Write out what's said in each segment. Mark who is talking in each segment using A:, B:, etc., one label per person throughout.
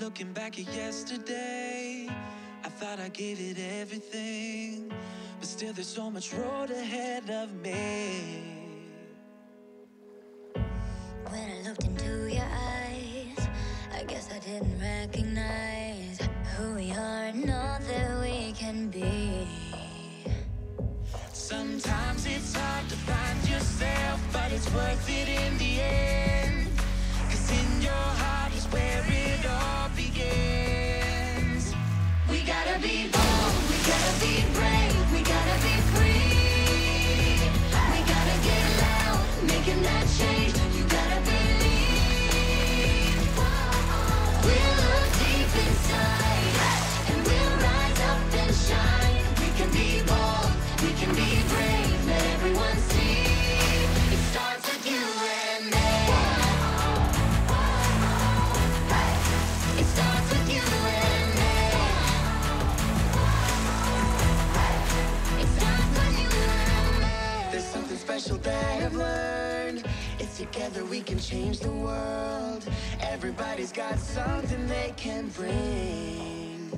A: Looking back at yesterday, I thought I gave it everything. But still, there's so much road ahead of me.
B: When I looked into your eyes, I guess I didn't recognize who we are and all that we can be.
A: Sometimes it's hard to find yourself, but it's worth it in the end.
B: Be brave,
A: I've learned. It's together we can change the world. Everybody's got something they can bring.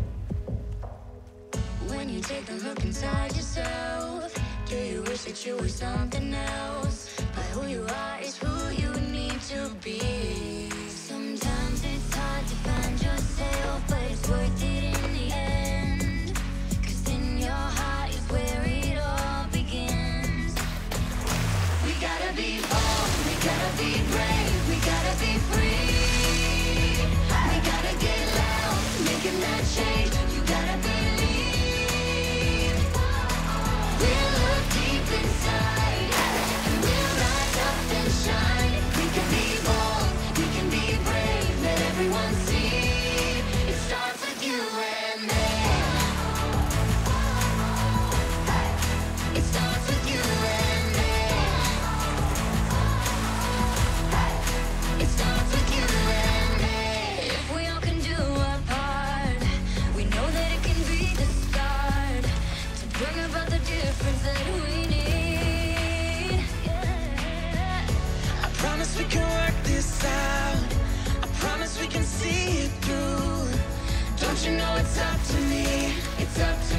B: When you take a look inside yourself, do you wish that you were something else? But who you are is who you need to be.
A: This out. I promise we can see it through. Don't you know it's up to me? It's up to